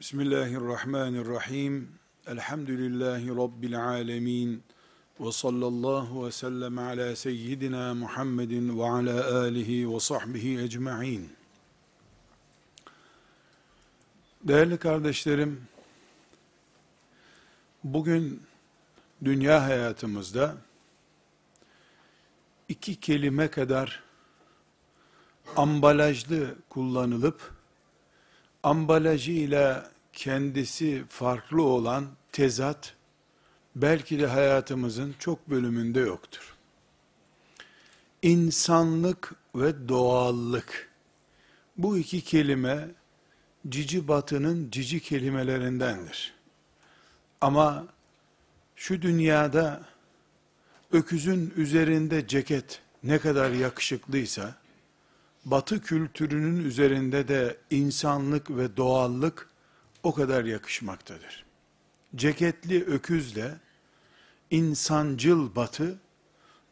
Bismillahirrahmanirrahim. Elhamdülillahi Rabbil alemin. Ve sallallahu ve sellem ala seyyidina Muhammedin ve ala alihi ve sahbihi ecma'in. Değerli kardeşlerim, bugün dünya hayatımızda iki kelime kadar ambalajlı kullanılıp ambalajıyla kendisi farklı olan tezat belki de hayatımızın çok bölümünde yoktur. İnsanlık ve doğallık bu iki kelime cici batının cici kelimelerindendir. Ama şu dünyada öküzün üzerinde ceket ne kadar yakışıklıysa, batı kültürünün üzerinde de insanlık ve doğallık o kadar yakışmaktadır. Ceketli öküzle insancıl batı,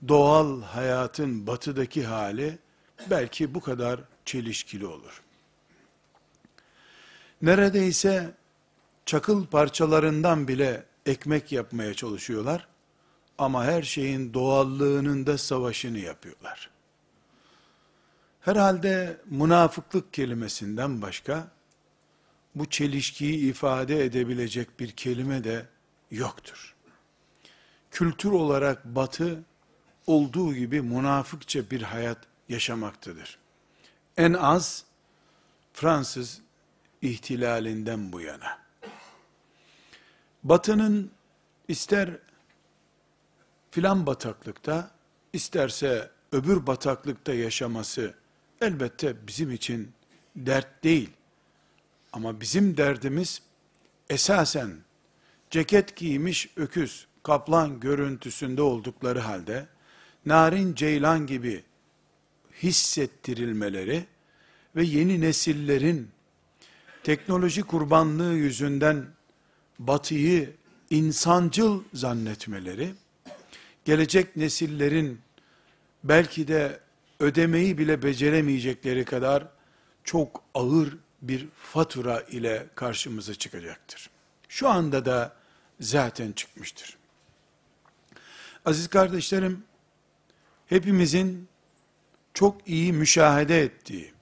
doğal hayatın batıdaki hali belki bu kadar çelişkili olur. Neredeyse çakıl parçalarından bile ekmek yapmaya çalışıyorlar ama her şeyin doğallığının da savaşını yapıyorlar. Herhalde münafıklık kelimesinden başka bu çelişkiyi ifade edebilecek bir kelime de yoktur. Kültür olarak batı olduğu gibi münafıkça bir hayat yaşamaktadır. En az Fransız ihtilalinden bu yana. Batının ister filan bataklıkta, isterse öbür bataklıkta yaşaması elbette bizim için dert değil. Ama bizim derdimiz esasen ceket giymiş öküz, kaplan görüntüsünde oldukları halde narin ceylan gibi hissettirilmeleri ve yeni nesillerin teknoloji kurbanlığı yüzünden batıyı insancıl zannetmeleri, gelecek nesillerin belki de ödemeyi bile beceremeyecekleri kadar çok ağır bir fatura ile karşımıza çıkacaktır. Şu anda da zaten çıkmıştır. Aziz kardeşlerim, hepimizin çok iyi müşahede ettiği,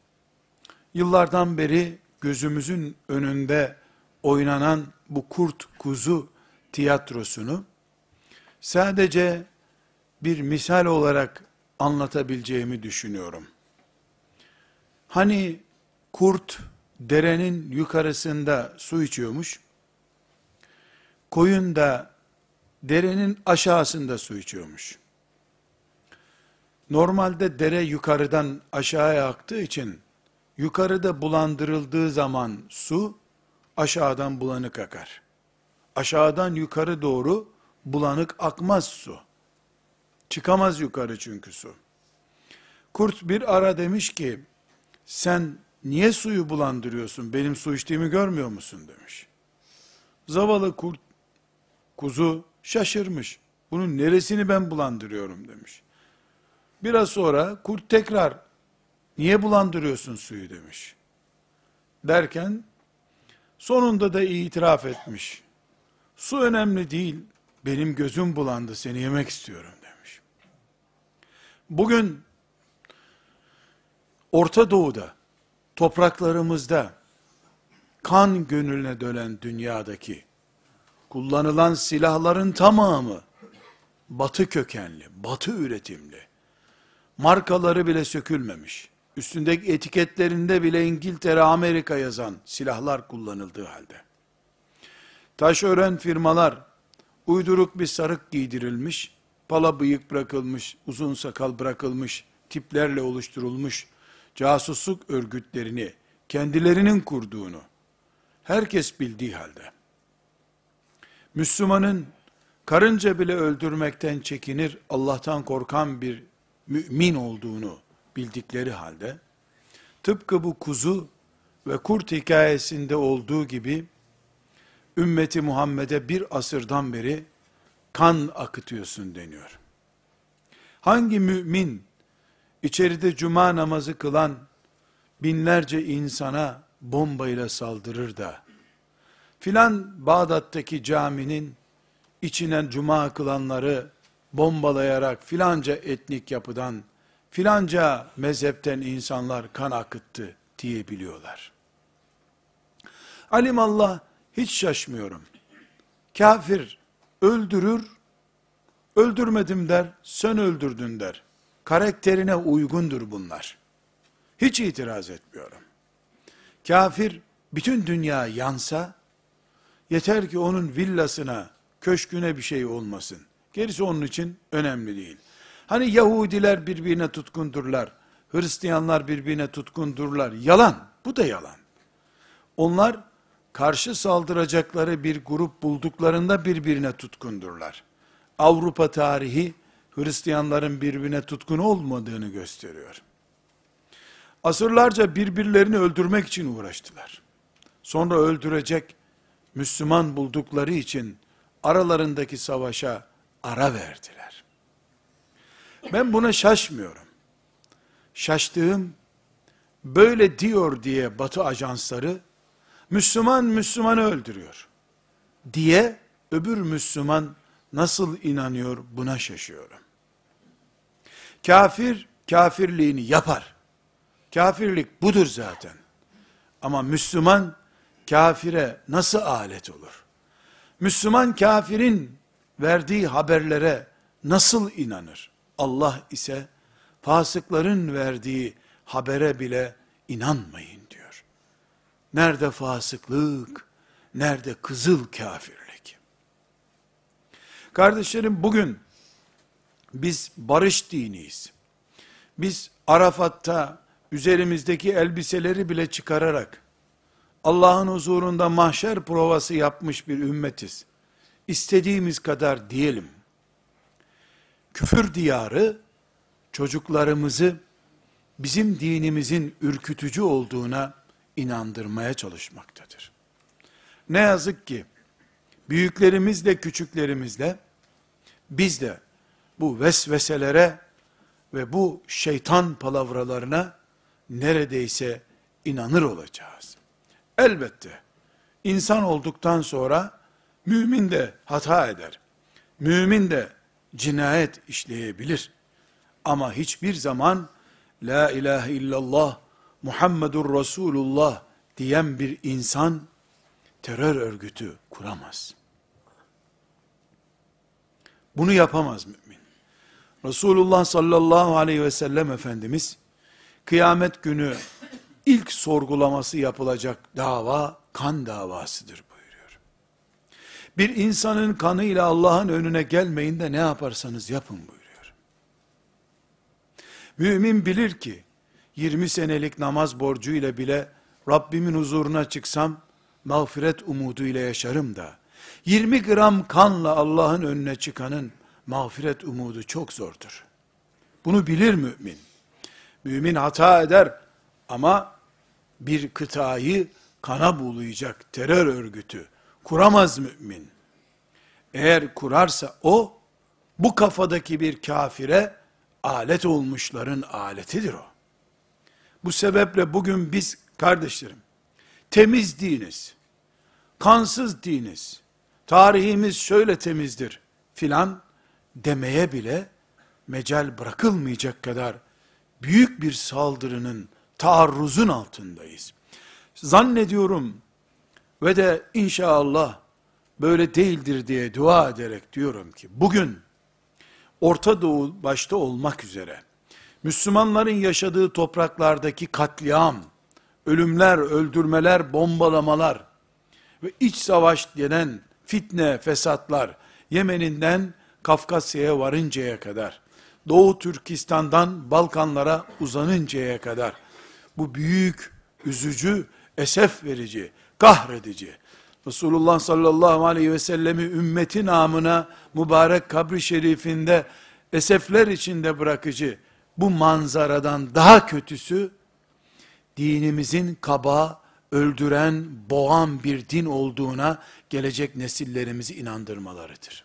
yıllardan beri gözümüzün önünde oynanan bu kurt kuzu tiyatrosunu sadece bir misal olarak anlatabileceğimi düşünüyorum. Hani kurt derenin yukarısında su içiyormuş. Koyun da derenin aşağısında su içiyormuş. Normalde dere yukarıdan aşağıya aktığı için yukarıda bulandırıldığı zaman su aşağıdan bulanık akar. Aşağıdan yukarı doğru bulanık akmaz su. Çıkamaz yukarı çünkü su. Kurt bir ara demiş ki, sen niye suyu bulandırıyorsun, benim su içtiğimi görmüyor musun demiş. Zavallı kurt, kuzu şaşırmış. Bunun neresini ben bulandırıyorum demiş. Biraz sonra kurt tekrar, niye bulandırıyorsun suyu demiş. Derken, sonunda da itiraf etmiş. Su önemli değil, benim gözüm bulandı, seni yemek istiyorum. Bugün, Orta Doğu'da, topraklarımızda, kan gönüline dönen dünyadaki, kullanılan silahların tamamı, batı kökenli, batı üretimli, markaları bile sökülmemiş, üstündeki etiketlerinde bile İngiltere, Amerika yazan silahlar kullanıldığı halde, taşören firmalar, uyduruk bir sarık giydirilmiş, pala bıyık bırakılmış, uzun sakal bırakılmış, tiplerle oluşturulmuş, casusluk örgütlerini kendilerinin kurduğunu herkes bildiği halde. Müslümanın karınca bile öldürmekten çekinir Allah'tan korkan bir mümin olduğunu bildikleri halde tıpkı bu kuzu ve kurt hikayesinde olduğu gibi ümmeti Muhammed'e bir asırdan beri kan akıtıyorsun deniyor. Hangi mümin içeride cuma namazı kılan binlerce insana bombayla saldırır da filan Bağdat'taki caminin içine cuma kılanları bombalayarak filanca etnik yapıdan, filanca mezhepten insanlar kan akıttı diyebiliyorlar. Alimallah hiç şaşmıyorum. Kafir öldürür, öldürmedim der, sen öldürdün der. Karakterine uygundur bunlar. Hiç itiraz etmiyorum. Kafir bütün dünya yansa, yeter ki onun villasına, köşküne bir şey olmasın. Gerisi onun için önemli değil. Hani Yahudiler birbirine tutkundurlar, Hristiyanlar birbirine tutkundurlar. Yalan, bu da yalan. Onlar karşı saldıracakları bir grup bulduklarında birbirine tutkundurlar. Avrupa tarihi Hristiyanların birbirine tutkun olmadığını gösteriyor. Asırlarca birbirlerini öldürmek için uğraştılar. Sonra öldürecek Müslüman buldukları için aralarındaki savaşa ara verdiler. Ben buna şaşmıyorum. Şaştığım böyle diyor diye Batı ajansları Müslüman Müslümanı öldürüyor diye öbür Müslüman nasıl inanıyor buna şaşıyorum. Kafir kafirliğini yapar. Kafirlik budur zaten. Ama Müslüman kafire nasıl alet olur? Müslüman kafirin verdiği haberlere nasıl inanır? Allah ise fasıkların verdiği habere bile inanmayın. Nerede fasıklık, nerede kızıl kafirlik? Kardeşlerim bugün biz barış diniyiz. Biz Arafat'ta üzerimizdeki elbiseleri bile çıkararak Allah'ın huzurunda mahşer provası yapmış bir ümmetiz. İstediğimiz kadar diyelim. Küfür diyarı çocuklarımızı bizim dinimizin ürkütücü olduğuna inandırmaya çalışmaktadır. Ne yazık ki büyüklerimizle küçüklerimizle biz de bu vesveselere ve bu şeytan palavralarına neredeyse inanır olacağız. Elbette insan olduktan sonra mümin de hata eder. Mümin de cinayet işleyebilir. Ama hiçbir zaman la ilahe illallah Muhammedur Resulullah diyen bir insan terör örgütü kuramaz. Bunu yapamaz mümin. Resulullah sallallahu aleyhi ve sellem Efendimiz, kıyamet günü ilk sorgulaması yapılacak dava, kan davasıdır buyuruyor. Bir insanın kanıyla Allah'ın önüne gelmeyin de ne yaparsanız yapın buyuruyor. Mümin bilir ki, 20 senelik namaz borcu ile bile Rabbimin huzuruna çıksam, mağfiret umuduyla yaşarım da, 20 gram kanla Allah'ın önüne çıkanın, mağfiret umudu çok zordur. Bunu bilir mümin. Mümin hata eder ama bir kıtayı kana bulayacak terör örgütü kuramaz mümin. Eğer kurarsa o, bu kafadaki bir kafire alet olmuşların aletidir o. Bu sebeple bugün biz kardeşlerim, temiz diniz, kansız diniz, tarihimiz şöyle temizdir filan demeye bile mecal bırakılmayacak kadar büyük bir saldırının, taarruzun altındayız. Zannediyorum ve de inşallah böyle değildir diye dua ederek diyorum ki bugün Orta Doğu başta olmak üzere Müslümanların yaşadığı topraklardaki katliam, ölümler, öldürmeler, bombalamalar ve iç savaş denen fitne, fesatlar Yemen'inden Kafkasya'ya varıncaya kadar, Doğu Türkistan'dan Balkanlara uzanıncaya kadar, bu büyük, üzücü, esef verici, kahredici, Resulullah sallallahu aleyhi ve sellemi ümmeti namına mübarek kabri şerifinde esefler içinde bırakıcı bu manzaradan daha kötüsü dinimizin kaba, öldüren, boğan bir din olduğuna gelecek nesillerimizi inandırmalarıdır.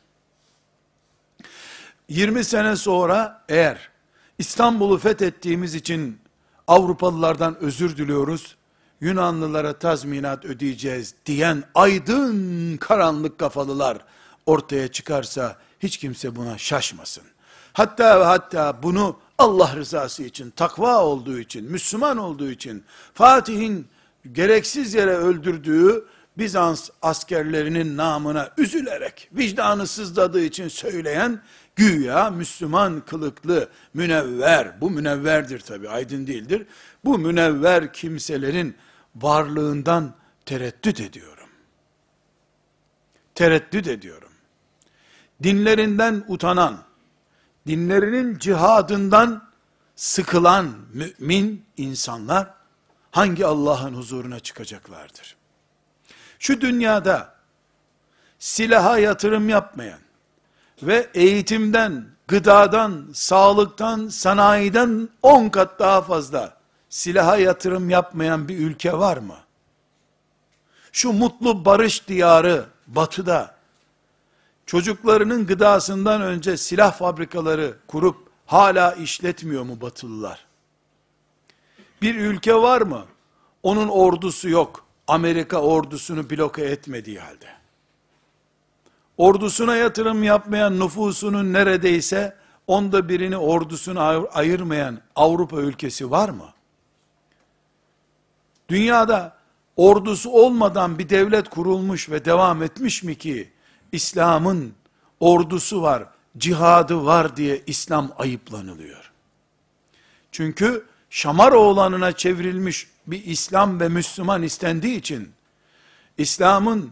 20 sene sonra eğer İstanbul'u fethettiğimiz için Avrupalılardan özür diliyoruz, Yunanlılara tazminat ödeyeceğiz diyen aydın karanlık kafalılar ortaya çıkarsa hiç kimse buna şaşmasın. Hatta ve hatta bunu Allah rızası için, takva olduğu için, Müslüman olduğu için, Fatih'in gereksiz yere öldürdüğü Bizans askerlerinin namına üzülerek, vicdanı sızladığı için söyleyen, güya Müslüman kılıklı, münevver, bu münevverdir tabi, aydın değildir. Bu münevver kimselerin varlığından tereddüt ediyorum. Tereddüt ediyorum. Dinlerinden utanan, dinlerinin cihadından sıkılan mümin insanlar hangi Allah'ın huzuruna çıkacaklardır? Şu dünyada silaha yatırım yapmayan ve eğitimden, gıdadan, sağlıktan, sanayiden on kat daha fazla silaha yatırım yapmayan bir ülke var mı? Şu mutlu barış diyarı batıda çocuklarının gıdasından önce silah fabrikaları kurup hala işletmiyor mu batılılar? Bir ülke var mı? Onun ordusu yok. Amerika ordusunu bloke etmediği halde. Ordusuna yatırım yapmayan nüfusunun neredeyse onda birini ordusuna ayırmayan Avrupa ülkesi var mı? Dünyada ordusu olmadan bir devlet kurulmuş ve devam etmiş mi ki İslam'ın ordusu var, cihadı var diye İslam ayıplanılıyor. Çünkü şamar oğlanına çevrilmiş bir İslam ve Müslüman istendiği için, İslam'ın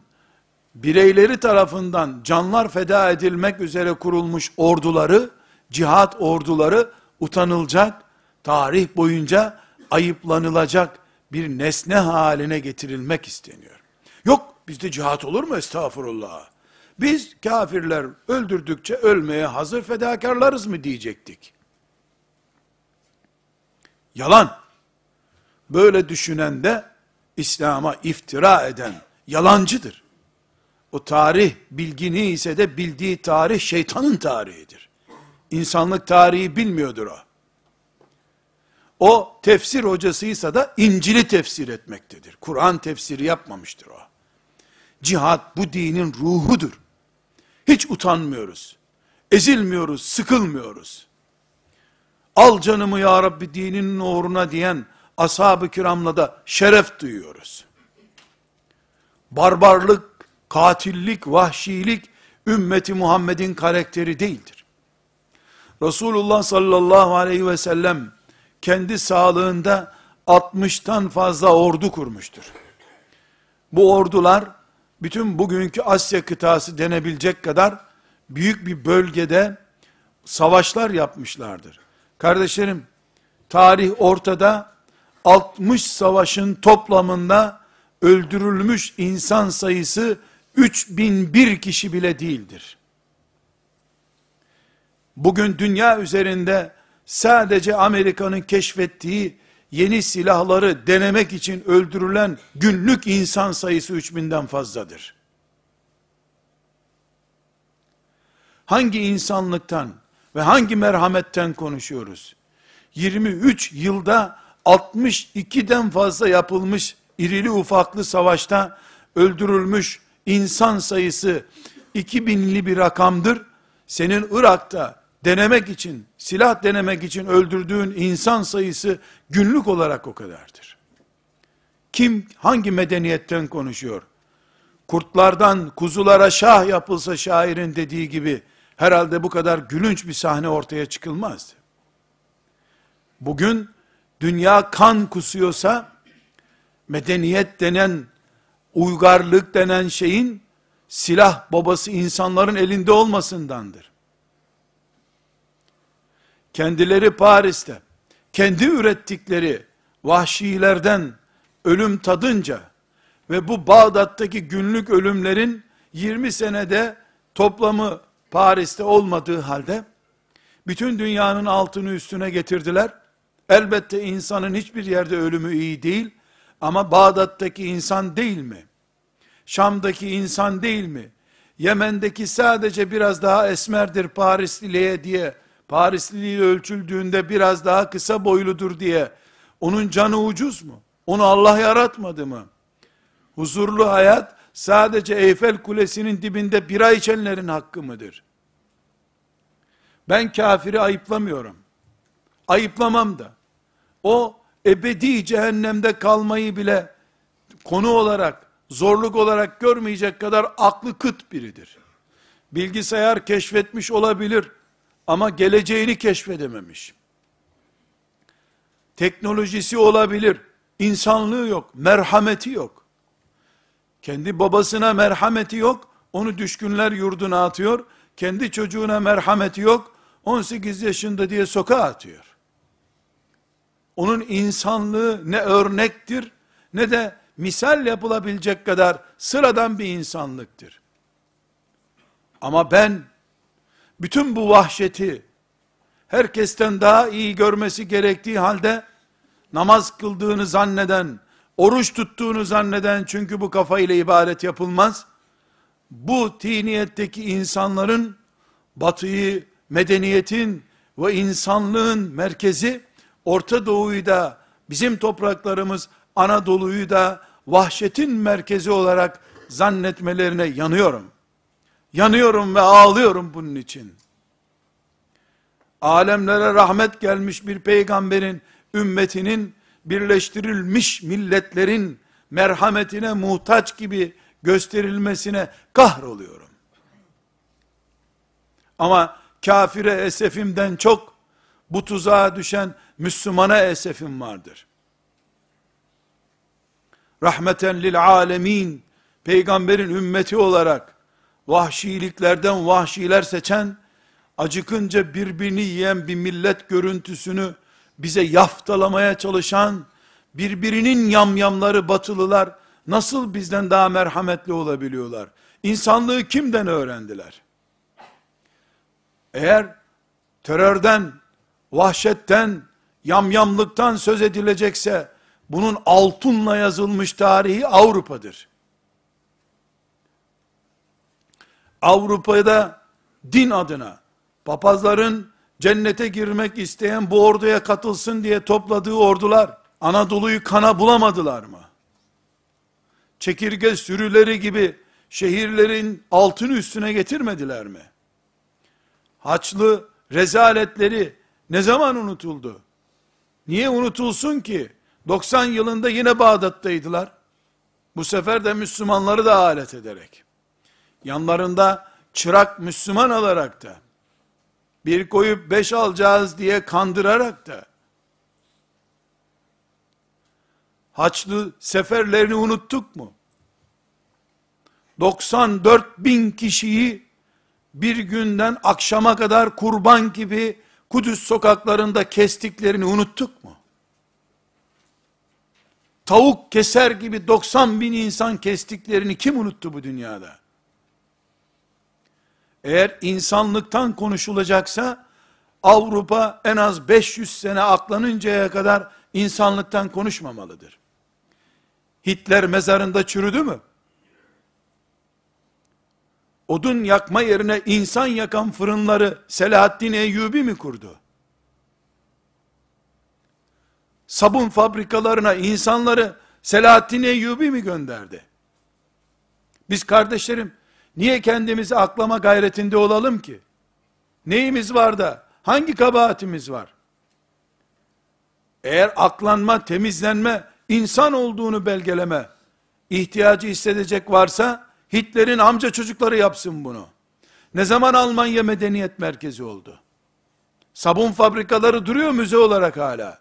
bireyleri tarafından canlar feda edilmek üzere kurulmuş orduları, cihat orduları utanılacak, tarih boyunca ayıplanılacak bir nesne haline getirilmek isteniyor. Yok bizde cihat olur mu estağfurullah? Biz kafirler öldürdükçe ölmeye hazır fedakarlarız mı diyecektik. Yalan. Böyle düşünen de İslam'a iftira eden yalancıdır. O tarih bilgini ise de bildiği tarih şeytanın tarihidir. İnsanlık tarihi bilmiyordur o. O tefsir hocasıysa da İncil'i tefsir etmektedir. Kur'an tefsiri yapmamıştır o. Cihad bu dinin ruhudur. Hiç utanmıyoruz. Ezilmiyoruz, sıkılmıyoruz. Al canımı ya Rabbi dininin uğruna diyen ashab-ı kiramla da şeref duyuyoruz. Barbarlık, katillik, vahşilik ümmeti Muhammed'in karakteri değildir. Resulullah sallallahu aleyhi ve sellem kendi sağlığında 60'tan fazla ordu kurmuştur. Bu ordular bütün bugünkü Asya kıtası denebilecek kadar büyük bir bölgede savaşlar yapmışlardır. Kardeşlerim, tarih ortada 60 savaşın toplamında öldürülmüş insan sayısı 3001 kişi bile değildir. Bugün dünya üzerinde sadece Amerika'nın keşfettiği yeni silahları denemek için öldürülen günlük insan sayısı 3000'den fazladır. Hangi insanlıktan ve hangi merhametten konuşuyoruz? 23 yılda 62'den fazla yapılmış irili ufaklı savaşta öldürülmüş insan sayısı 2000'li bir rakamdır. Senin Irak'ta denemek için, silah denemek için öldürdüğün insan sayısı günlük olarak o kadardır. Kim hangi medeniyetten konuşuyor? Kurtlardan kuzulara şah yapılsa şairin dediği gibi herhalde bu kadar gülünç bir sahne ortaya çıkılmazdı. Bugün dünya kan kusuyorsa medeniyet denen uygarlık denen şeyin silah babası insanların elinde olmasındandır kendileri Paris'te, kendi ürettikleri vahşilerden ölüm tadınca ve bu Bağdat'taki günlük ölümlerin 20 senede toplamı Paris'te olmadığı halde, bütün dünyanın altını üstüne getirdiler. Elbette insanın hiçbir yerde ölümü iyi değil, ama Bağdat'taki insan değil mi? Şam'daki insan değil mi? Yemen'deki sadece biraz daha esmerdir Parisliliğe diye Parisliliği ölçüldüğünde biraz daha kısa boyludur diye onun canı ucuz mu? Onu Allah yaratmadı mı? Huzurlu hayat sadece Eyfel Kulesi'nin dibinde bira içenlerin hakkı mıdır? Ben kafiri ayıplamıyorum. Ayıplamam da. O ebedi cehennemde kalmayı bile konu olarak, zorluk olarak görmeyecek kadar aklı kıt biridir. Bilgisayar keşfetmiş olabilir ama geleceğini keşfedememiş. Teknolojisi olabilir, insanlığı yok, merhameti yok. Kendi babasına merhameti yok, onu düşkünler yurduna atıyor. Kendi çocuğuna merhameti yok, 18 yaşında diye sokağa atıyor. Onun insanlığı ne örnektir, ne de misal yapılabilecek kadar sıradan bir insanlıktır. Ama ben, bütün bu vahşeti, herkesten daha iyi görmesi gerektiği halde, namaz kıldığını zanneden, oruç tuttuğunu zanneden, çünkü bu kafayla ibadet yapılmaz, bu tiniyetteki insanların, batıyı, medeniyetin ve insanlığın merkezi, Orta Doğu'yu da, bizim topraklarımız Anadolu'yu da, vahşetin merkezi olarak zannetmelerine yanıyorum. Yanıyorum ve ağlıyorum bunun için. Alemlere rahmet gelmiş bir peygamberin, ümmetinin, birleştirilmiş milletlerin merhametine muhtaç gibi gösterilmesine kahroluyorum. Ama kafire esefimden çok, bu tuzağa düşen Müslümana esefim vardır. Rahmeten lil alemin, peygamberin ümmeti olarak, vahşiliklerden vahşiler seçen, acıkınca birbirini yiyen bir millet görüntüsünü bize yaftalamaya çalışan, birbirinin yamyamları batılılar, nasıl bizden daha merhametli olabiliyorlar? İnsanlığı kimden öğrendiler? Eğer terörden, vahşetten, yamyamlıktan söz edilecekse, bunun altınla yazılmış tarihi Avrupa'dır. Avrupa'da din adına papazların cennete girmek isteyen bu orduya katılsın diye topladığı ordular Anadolu'yu kana bulamadılar mı? Çekirge sürüleri gibi şehirlerin altını üstüne getirmediler mi? Haçlı rezaletleri ne zaman unutuldu? Niye unutulsun ki? 90 yılında yine Bağdat'taydılar. Bu sefer de Müslümanları da alet ederek. Yanlarında çırak Müslüman alarak da, bir koyup beş alacağız diye kandırarak da, Haçlı seferlerini unuttuk mu? 94 bin kişiyi bir günden akşama kadar kurban gibi Kudüs sokaklarında kestiklerini unuttuk mu? Tavuk keser gibi 90 bin insan kestiklerini kim unuttu bu dünyada? Eğer insanlıktan konuşulacaksa, Avrupa en az 500 sene aklanıncaya kadar insanlıktan konuşmamalıdır. Hitler mezarında çürüdü mü? Odun yakma yerine insan yakan fırınları Selahaddin Eyyubi mi kurdu? Sabun fabrikalarına insanları Selahaddin Eyyubi mi gönderdi? Biz kardeşlerim, niye kendimizi aklama gayretinde olalım ki? Neyimiz var da, hangi kabahatimiz var? Eğer aklanma, temizlenme, insan olduğunu belgeleme, ihtiyacı hissedecek varsa, Hitler'in amca çocukları yapsın bunu. Ne zaman Almanya medeniyet merkezi oldu? Sabun fabrikaları duruyor müze olarak hala.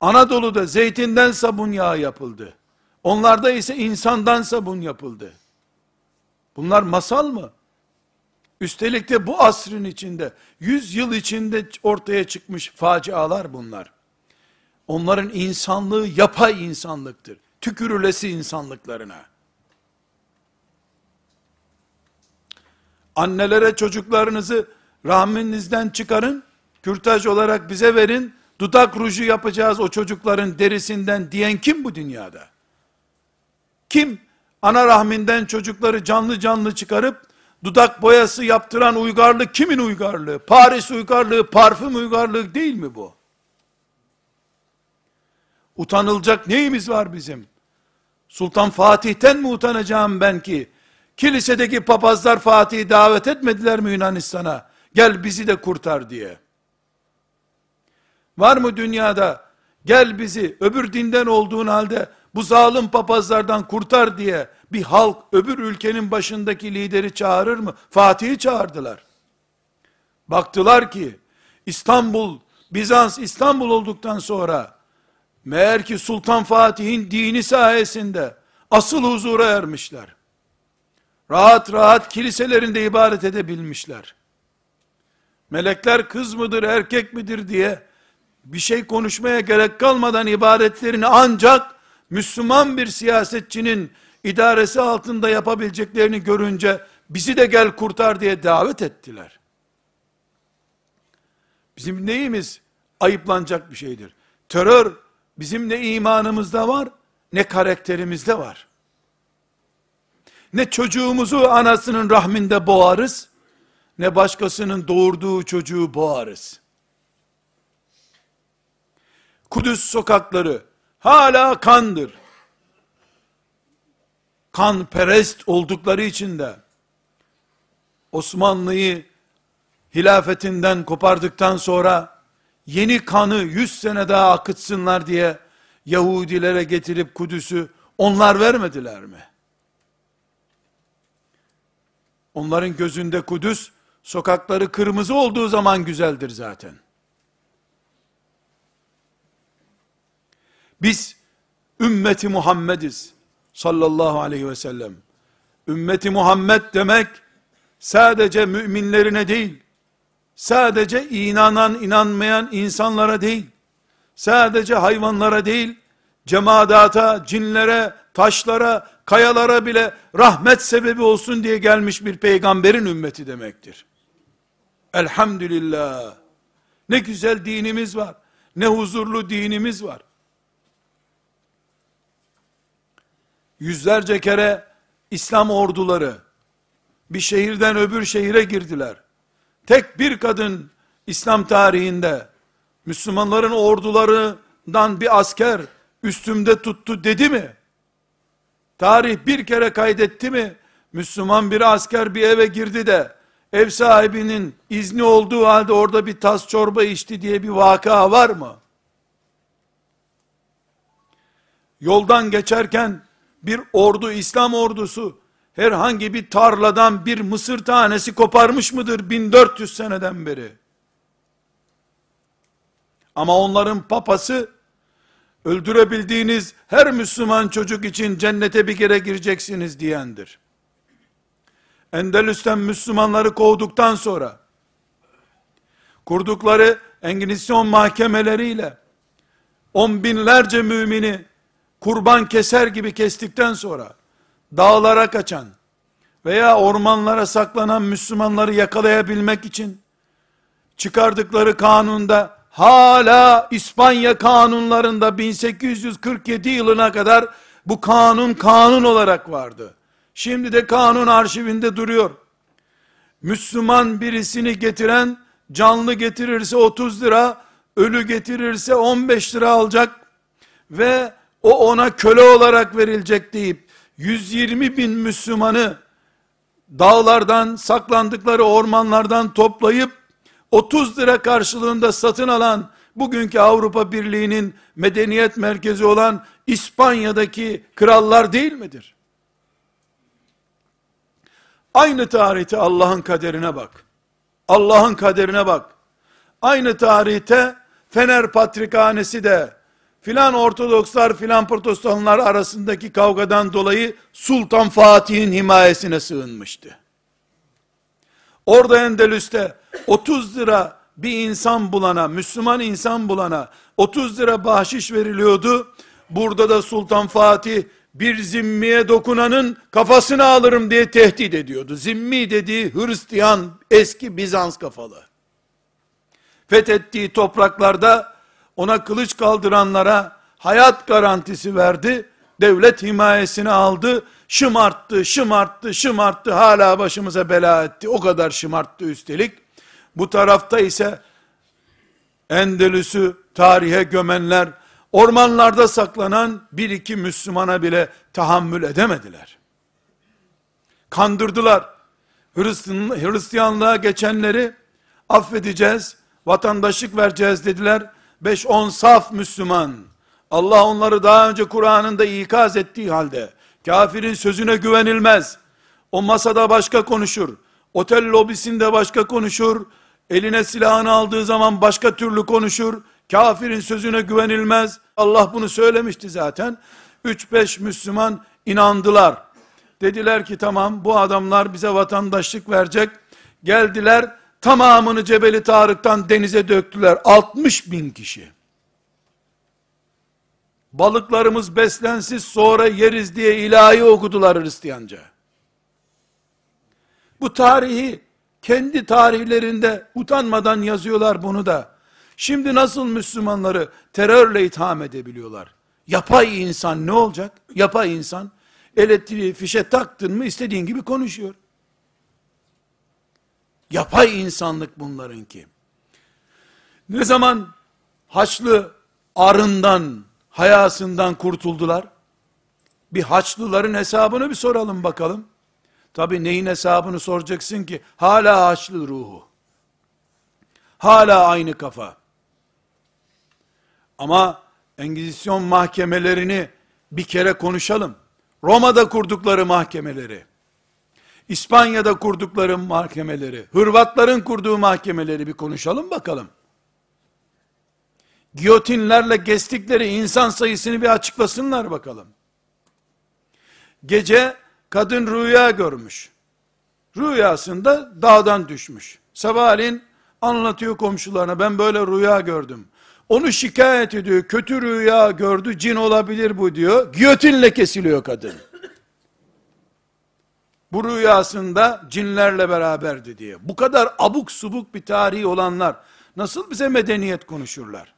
Anadolu'da zeytinden sabun yağı yapıldı. Onlarda ise insandan sabun yapıldı. Bunlar masal mı? Üstelik de bu asrın içinde, yüz yıl içinde ortaya çıkmış facialar bunlar. Onların insanlığı yapay insanlıktır. Tükürülesi insanlıklarına. Annelere çocuklarınızı rahminizden çıkarın, kürtaj olarak bize verin, dudak ruju yapacağız o çocukların derisinden diyen kim bu dünyada? Kim ana rahminden çocukları canlı canlı çıkarıp dudak boyası yaptıran uygarlık kimin uygarlığı? Paris uygarlığı, parfüm uygarlığı değil mi bu? Utanılacak neyimiz var bizim? Sultan Fatih'ten mi utanacağım ben ki? Kilisedeki papazlar Fatih'i davet etmediler mi Yunanistan'a? Gel bizi de kurtar diye. Var mı dünyada gel bizi öbür dinden olduğun halde bu zalim papazlardan kurtar diye bir halk öbür ülkenin başındaki lideri çağırır mı? Fatih'i çağırdılar. Baktılar ki İstanbul, Bizans İstanbul olduktan sonra meğer ki Sultan Fatih'in dini sayesinde asıl huzura ermişler. Rahat rahat kiliselerinde ibadet edebilmişler. Melekler kız mıdır erkek midir diye bir şey konuşmaya gerek kalmadan ibadetlerini ancak Müslüman bir siyasetçinin idaresi altında yapabileceklerini görünce bizi de gel kurtar diye davet ettiler. Bizim neyimiz ayıplanacak bir şeydir. Terör bizim ne imanımızda var ne karakterimizde var. Ne çocuğumuzu anasının rahminde boğarız ne başkasının doğurduğu çocuğu boğarız. Kudüs sokakları hala kandır. Kan perest oldukları için de Osmanlı'yı hilafetinden kopardıktan sonra yeni kanı yüz sene daha akıtsınlar diye Yahudilere getirip Kudüs'ü onlar vermediler mi? Onların gözünde Kudüs sokakları kırmızı olduğu zaman güzeldir zaten. Biz ümmeti Muhammediz sallallahu aleyhi ve sellem. Ümmeti Muhammed demek sadece müminlerine değil, sadece inanan inanmayan insanlara değil, sadece hayvanlara değil, cemadata, cinlere, taşlara, kayalara bile rahmet sebebi olsun diye gelmiş bir peygamberin ümmeti demektir. Elhamdülillah. Ne güzel dinimiz var. Ne huzurlu dinimiz var. Yüzlerce kere İslam orduları bir şehirden öbür şehire girdiler. Tek bir kadın İslam tarihinde Müslümanların ordularından bir asker üstümde tuttu dedi mi? Tarih bir kere kaydetti mi? Müslüman bir asker bir eve girdi de ev sahibinin izni olduğu halde orada bir tas çorba içti diye bir vaka var mı? Yoldan geçerken bir ordu, İslam ordusu herhangi bir tarladan bir mısır tanesi koparmış mıdır 1400 seneden beri? Ama onların papası öldürebildiğiniz her Müslüman çocuk için cennete bir kere gireceksiniz diyendir. Endelüs'ten Müslümanları kovduktan sonra kurdukları Engizisyon mahkemeleriyle on binlerce mümini kurban keser gibi kestikten sonra dağlara kaçan veya ormanlara saklanan Müslümanları yakalayabilmek için çıkardıkları kanunda hala İspanya kanunlarında 1847 yılına kadar bu kanun kanun olarak vardı. Şimdi de kanun arşivinde duruyor. Müslüman birisini getiren canlı getirirse 30 lira, ölü getirirse 15 lira alacak ve o ona köle olarak verilecek deyip 120 bin Müslümanı dağlardan saklandıkları ormanlardan toplayıp 30 lira karşılığında satın alan bugünkü Avrupa Birliği'nin medeniyet merkezi olan İspanya'daki krallar değil midir? Aynı tarihte Allah'ın kaderine bak. Allah'ın kaderine bak. Aynı tarihte Fener Patrikhanesi de filan Ortodokslar filan Protestanlar arasındaki kavgadan dolayı Sultan Fatih'in himayesine sığınmıştı. Orada Endelüs'te 30 lira bir insan bulana, Müslüman insan bulana 30 lira bahşiş veriliyordu. Burada da Sultan Fatih bir zimmiye dokunanın kafasını alırım diye tehdit ediyordu. Zimmi dediği Hristiyan eski Bizans kafalı. Fethettiği topraklarda ona kılıç kaldıranlara hayat garantisi verdi. Devlet himayesini aldı. Şımarttı, şımarttı, şımarttı. Hala başımıza bela etti. O kadar şımarttı üstelik. Bu tarafta ise Endelüs'ü tarihe gömenler, ormanlarda saklanan bir iki Müslümana bile tahammül edemediler. Kandırdılar. Hristiyanlığa geçenleri affedeceğiz, vatandaşlık vereceğiz dediler. 5-10 saf Müslüman, Allah onları daha önce Kur'an'ında ikaz ettiği halde, kafirin sözüne güvenilmez, o masada başka konuşur, otel lobisinde başka konuşur, eline silahını aldığı zaman başka türlü konuşur, kafirin sözüne güvenilmez, Allah bunu söylemişti zaten, 3-5 Müslüman inandılar, dediler ki tamam bu adamlar bize vatandaşlık verecek, geldiler, tamamını Cebeli Tarık'tan denize döktüler, 60 bin kişi, balıklarımız beslensiz sonra yeriz diye ilahi okudular Hristiyanca. Bu tarihi kendi tarihlerinde utanmadan yazıyorlar bunu da. Şimdi nasıl Müslümanları terörle itham edebiliyorlar? Yapay insan ne olacak? Yapay insan elektriği fişe taktın mı istediğin gibi konuşuyor. Yapay insanlık bunlarınki. Ne zaman Haçlı arından, hayasından kurtuldular? Bir Haçlıların hesabını bir soralım bakalım. Tabi neyin hesabını soracaksın ki? Hala Haçlı ruhu. Hala aynı kafa. Ama Engizisyon mahkemelerini bir kere konuşalım. Roma'da kurdukları mahkemeleri, İspanya'da kurdukları mahkemeleri, Hırvatların kurduğu mahkemeleri bir konuşalım bakalım. Giyotinlerle kestikleri insan sayısını bir açıklasınlar bakalım. Gece kadın rüya görmüş. Rüyasında dağdan düşmüş. Sabahleyin anlatıyor komşularına ben böyle rüya gördüm. Onu şikayet ediyor. Kötü rüya gördü. Cin olabilir bu diyor. Giyotinle kesiliyor kadın. Bu rüyasında cinlerle beraberdi diye. Bu kadar abuk subuk bir tarihi olanlar nasıl bize medeniyet konuşurlar?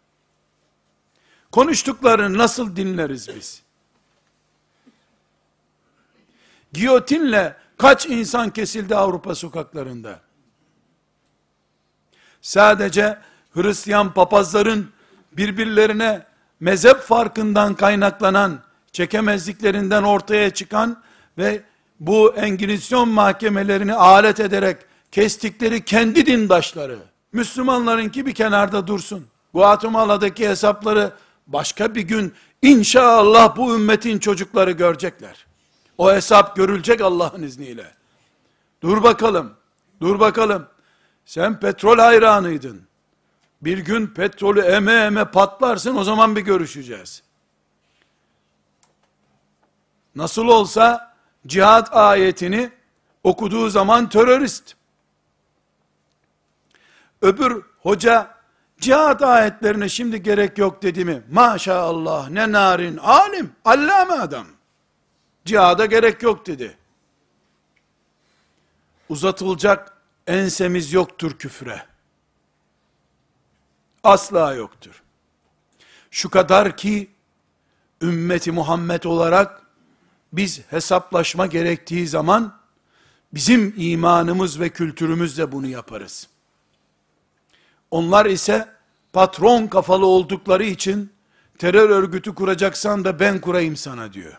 Konuştuklarını nasıl dinleriz biz? Giyotinle kaç insan kesildi Avrupa sokaklarında? Sadece Hristiyan papazların birbirlerine mezhep farkından kaynaklanan çekemezliklerinden ortaya çıkan ve bu Engizisyon mahkemelerini alet ederek kestikleri kendi dindaşları, Müslümanlarınki bir kenarda dursun. Guatemala'daki hesapları başka bir gün inşallah bu ümmetin çocukları görecekler. O hesap görülecek Allah'ın izniyle. Dur bakalım, dur bakalım. Sen petrol hayranıydın. Bir gün petrolü eme eme patlarsın o zaman bir görüşeceğiz. Nasıl olsa cihat ayetini okuduğu zaman terörist. Öbür hoca cihat ayetlerine şimdi gerek yok dedi mi? Maşallah ne narin alim, allame adam. Cihada gerek yok dedi. Uzatılacak ensemiz yoktur küfre. Asla yoktur. Şu kadar ki ümmeti Muhammed olarak biz hesaplaşma gerektiği zaman bizim imanımız ve kültürümüzle bunu yaparız. Onlar ise patron kafalı oldukları için terör örgütü kuracaksan da ben kurayım sana diyor.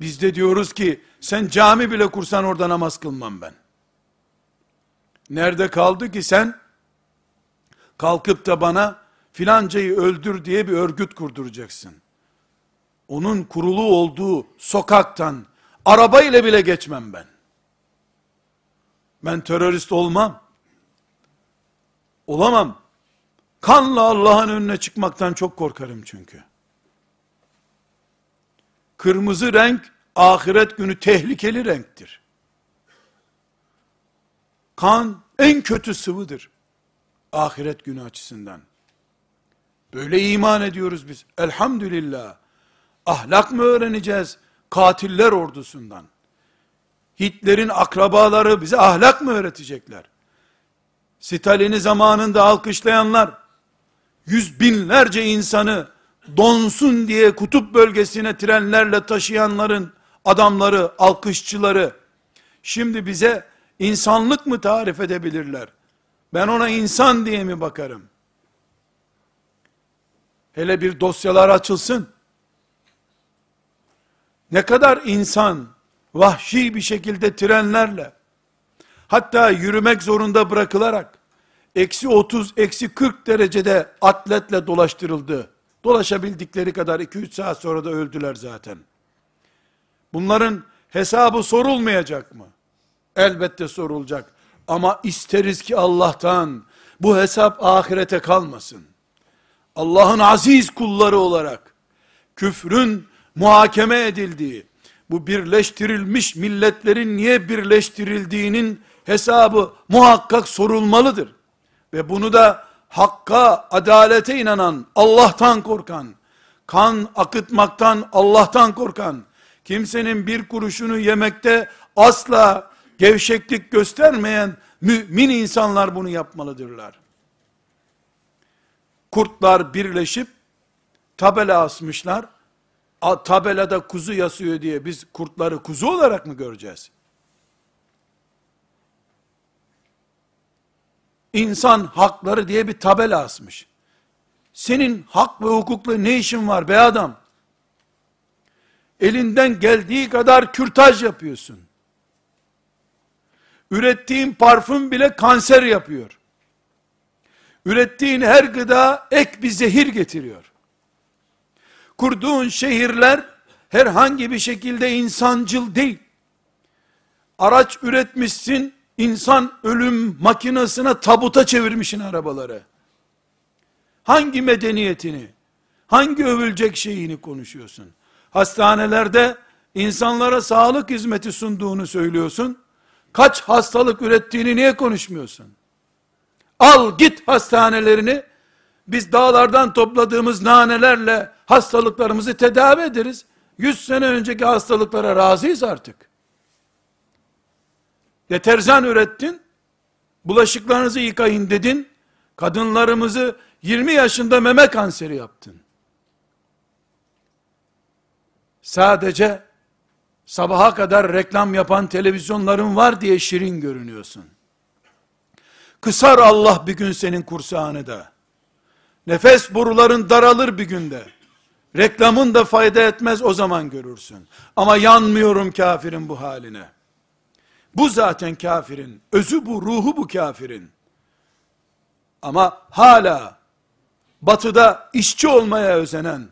Biz de diyoruz ki sen cami bile kursan orada namaz kılmam ben. Nerede kaldı ki sen kalkıp da bana filancayı öldür diye bir örgüt kurduracaksın. Onun kurulu olduğu sokaktan araba ile bile geçmem ben. Ben terörist olmam. Olamam. Kanla Allah'ın önüne çıkmaktan çok korkarım çünkü. Kırmızı renk ahiret günü tehlikeli renktir. Kan en kötü sıvıdır. Ahiret günü açısından. Böyle iman ediyoruz biz. Elhamdülillah. Ahlak mı öğreneceğiz? Katiller ordusundan. Hitler'in akrabaları bize ahlak mı öğretecekler? Stalin'i zamanında alkışlayanlar, yüz binlerce insanı donsun diye kutup bölgesine trenlerle taşıyanların adamları, alkışçıları, şimdi bize insanlık mı tarif edebilirler? Ben ona insan diye mi bakarım? Hele bir dosyalar açılsın. Ne kadar insan vahşi bir şekilde trenlerle hatta yürümek zorunda bırakılarak eksi 30, eksi 40 derecede atletle dolaştırıldı. Dolaşabildikleri kadar 2-3 saat sonra da öldüler zaten. Bunların hesabı sorulmayacak mı? Elbette sorulacak. Ama isteriz ki Allah'tan bu hesap ahirete kalmasın. Allah'ın aziz kulları olarak küfrün muhakeme edildiği, bu birleştirilmiş milletlerin niye birleştirildiğinin hesabı muhakkak sorulmalıdır. Ve bunu da hakka, adalete inanan, Allah'tan korkan, kan akıtmaktan Allah'tan korkan, kimsenin bir kuruşunu yemekte asla gevşeklik göstermeyen mümin insanlar bunu yapmalıdırlar. Kurtlar birleşip tabela asmışlar. Tabelada kuzu yasıyor diye biz kurtları kuzu olarak mı göreceğiz? İnsan hakları diye bir tabela asmış. Senin hak ve hukukla ne işin var be adam? Elinden geldiği kadar kürtaj yapıyorsun. Ürettiğin parfüm bile kanser yapıyor. Ürettiğin her gıda ek bir zehir getiriyor. Kurduğun şehirler herhangi bir şekilde insancıl değil. Araç üretmişsin, insan ölüm makinesine tabuta çevirmişin arabaları. Hangi medeniyetini, hangi övülecek şeyini konuşuyorsun? Hastanelerde insanlara sağlık hizmeti sunduğunu söylüyorsun. Kaç hastalık ürettiğini niye konuşmuyorsun? Al git hastanelerini, biz dağlardan topladığımız nanelerle hastalıklarımızı tedavi ederiz. Yüz sene önceki hastalıklara razıyız artık. Deterjan ürettin, bulaşıklarınızı yıkayın dedin, kadınlarımızı 20 yaşında meme kanseri yaptın. Sadece sabaha kadar reklam yapan televizyonların var diye şirin görünüyorsun. Kısar Allah bir gün senin kursağını da. Nefes boruların daralır bir günde. Reklamın da fayda etmez o zaman görürsün. Ama yanmıyorum kafirin bu haline. Bu zaten kafirin. Özü bu, ruhu bu kafirin. Ama hala batıda işçi olmaya özenen,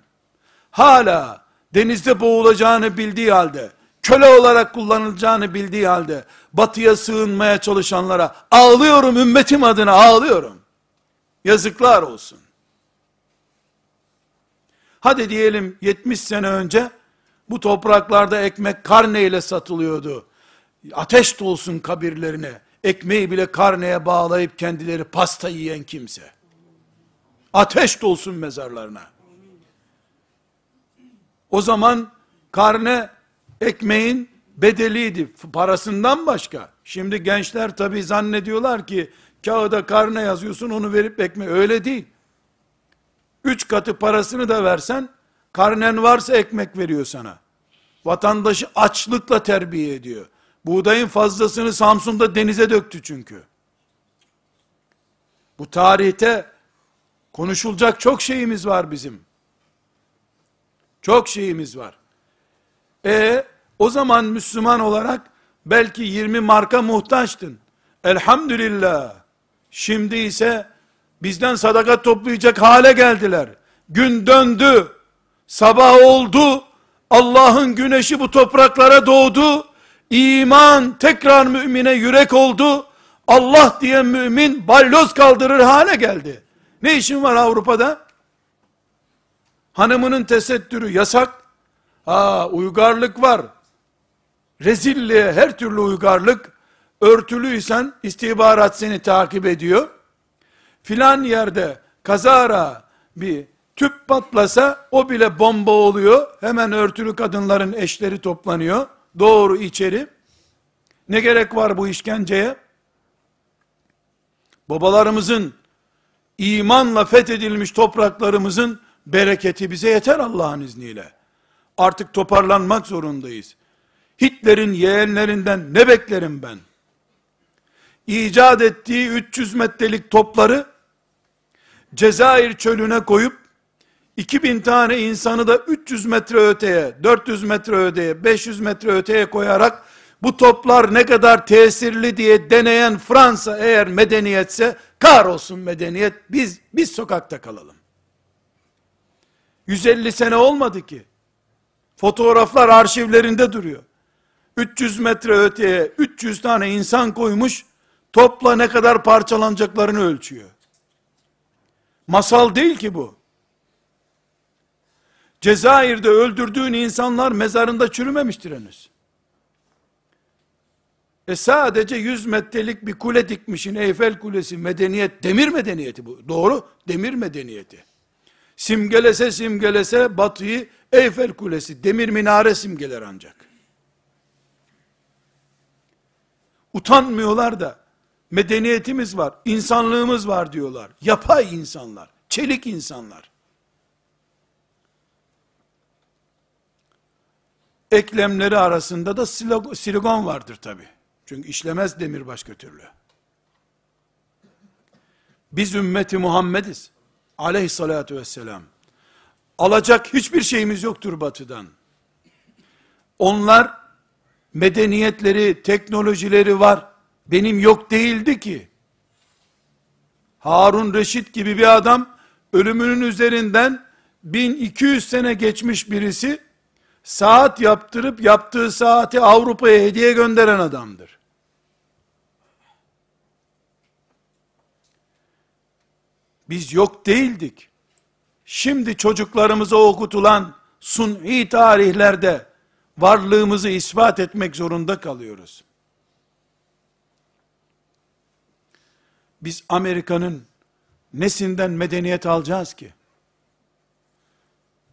hala denizde boğulacağını bildiği halde, köle olarak kullanılacağını bildiği halde, batıya sığınmaya çalışanlara, ağlıyorum ümmetim adına ağlıyorum. Yazıklar olsun. Hadi diyelim 70 sene önce, bu topraklarda ekmek karneyle satılıyordu. Ateş dolsun kabirlerine, ekmeği bile karneye bağlayıp kendileri pasta yiyen kimse. Ateş dolsun mezarlarına. O zaman karne ekmeğin bedeliydi. Parasından başka. Şimdi gençler tabi zannediyorlar ki kağıda karne yazıyorsun onu verip ekmek. Öyle değil. Üç katı parasını da versen karnen varsa ekmek veriyor sana. Vatandaşı açlıkla terbiye ediyor. Buğdayın fazlasını Samsun'da denize döktü çünkü. Bu tarihte konuşulacak çok şeyimiz var bizim. Çok şeyimiz var. E o zaman Müslüman olarak belki 20 marka muhtaçtın. Elhamdülillah. Şimdi ise bizden sadaka toplayacak hale geldiler. Gün döndü. Sabah oldu. Allah'ın güneşi bu topraklara doğdu. İman tekrar mümine yürek oldu. Allah diyen mümin balyoz kaldırır hale geldi. Ne işin var Avrupa'da? Hanımının tesettürü yasak. Ha uygarlık var. Rezilliğe her türlü uygarlık. Örtülüysen istihbarat seni takip ediyor. Filan yerde kazara bir tüp patlasa o bile bomba oluyor. Hemen örtülü kadınların eşleri toplanıyor. Doğru içeri. Ne gerek var bu işkenceye? Babalarımızın imanla fethedilmiş topraklarımızın bereketi bize yeter Allah'ın izniyle. Artık toparlanmak zorundayız. Hitler'in yeğenlerinden ne beklerim ben? İcat ettiği 300 metrelik topları Cezayir çölüne koyup 2000 tane insanı da 300 metre öteye, 400 metre öteye, 500 metre öteye koyarak bu toplar ne kadar tesirli diye deneyen Fransa eğer medeniyetse kahrolsun medeniyet biz biz sokakta kalalım. 150 sene olmadı ki. Fotoğraflar arşivlerinde duruyor. 300 metre öteye 300 tane insan koymuş, topla ne kadar parçalanacaklarını ölçüyor. Masal değil ki bu. Cezayir'de öldürdüğün insanlar mezarında çürümemiştir henüz. E sadece 100 metrelik bir kule dikmişin Eyfel Kulesi medeniyet, demir medeniyeti bu. Doğru, demir medeniyeti. Simgelese simgelese batıyı Eyfel Kulesi, demir minare simgeler ancak. Utanmıyorlar da medeniyetimiz var, insanlığımız var diyorlar. Yapay insanlar, çelik insanlar. Eklemleri arasında da silikon vardır tabi. Çünkü işlemez demir başka türlü. Biz ümmeti Muhammediz. Aleyhissalatu vesselam. Alacak hiçbir şeyimiz yoktur batıdan. Onlar medeniyetleri, teknolojileri var. Benim yok değildi ki. Harun Reşit gibi bir adam ölümünün üzerinden 1200 sene geçmiş birisi saat yaptırıp yaptığı saati Avrupa'ya hediye gönderen adamdır. Biz yok değildik. Şimdi çocuklarımıza okutulan suni tarihlerde varlığımızı ispat etmek zorunda kalıyoruz. Biz Amerika'nın nesinden medeniyet alacağız ki?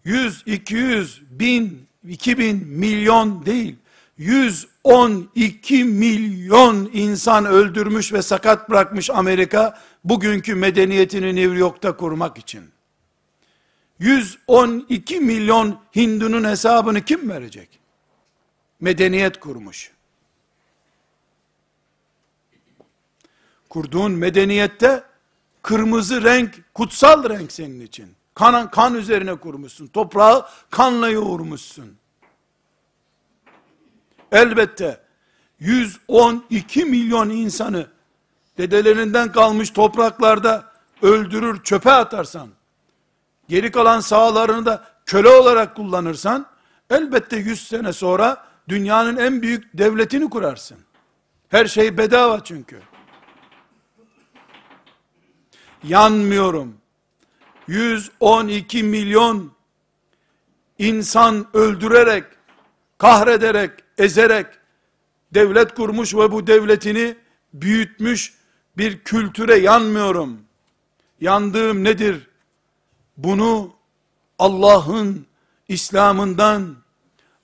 100, 200, bin, 2000 milyon değil, 112 milyon insan öldürmüş ve sakat bırakmış Amerika, bugünkü medeniyetini New York'ta kurmak için. 112 milyon Hindu'nun hesabını kim verecek? Medeniyet kurmuş. Kurduğun medeniyette kırmızı renk kutsal renk senin için. Kan, kan üzerine kurmuşsun. Toprağı kanla yoğurmuşsun. Elbette 112 milyon insanı dedelerinden kalmış topraklarda öldürür çöpe atarsan, geri kalan sahalarını da köle olarak kullanırsan, elbette 100 sene sonra dünyanın en büyük devletini kurarsın. Her şey bedava çünkü. Yanmıyorum. 112 milyon insan öldürerek, kahrederek, ezerek devlet kurmuş ve bu devletini büyütmüş bir kültüre yanmıyorum. Yandığım nedir? Bunu Allah'ın İslam'ından,